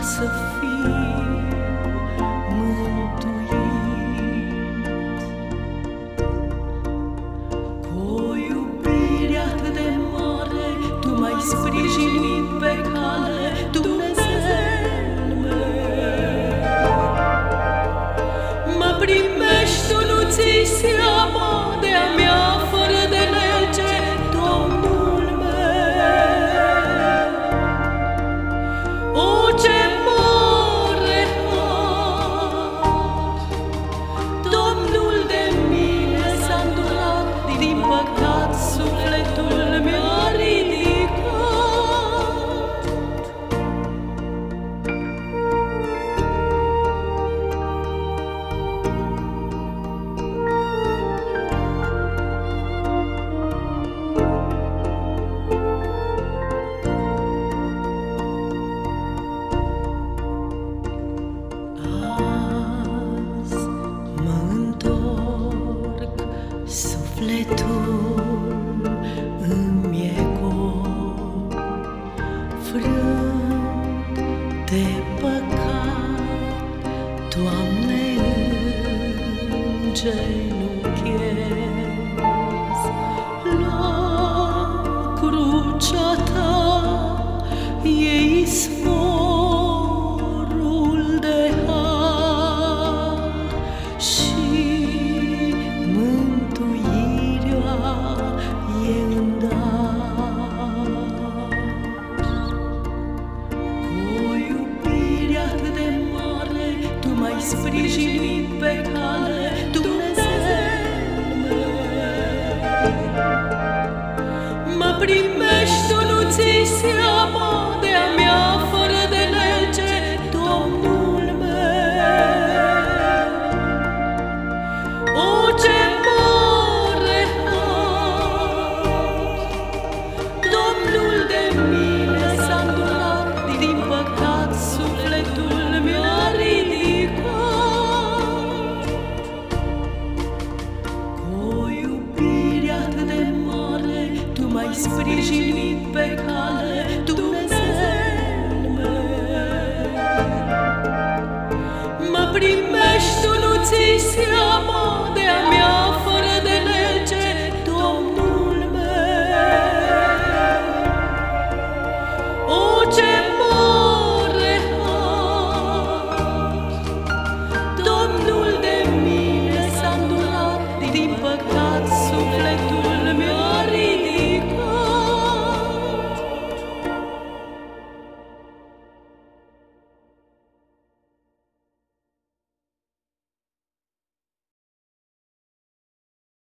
philosophy. Sufletul îmi e de păcat, Doamne, în genunchi. sprijinit pe cale Dumnezeu. Mă primești, tu nu ți seama sprijinit pe cale Dumnezeul meu Mă primești, tu nu ți-i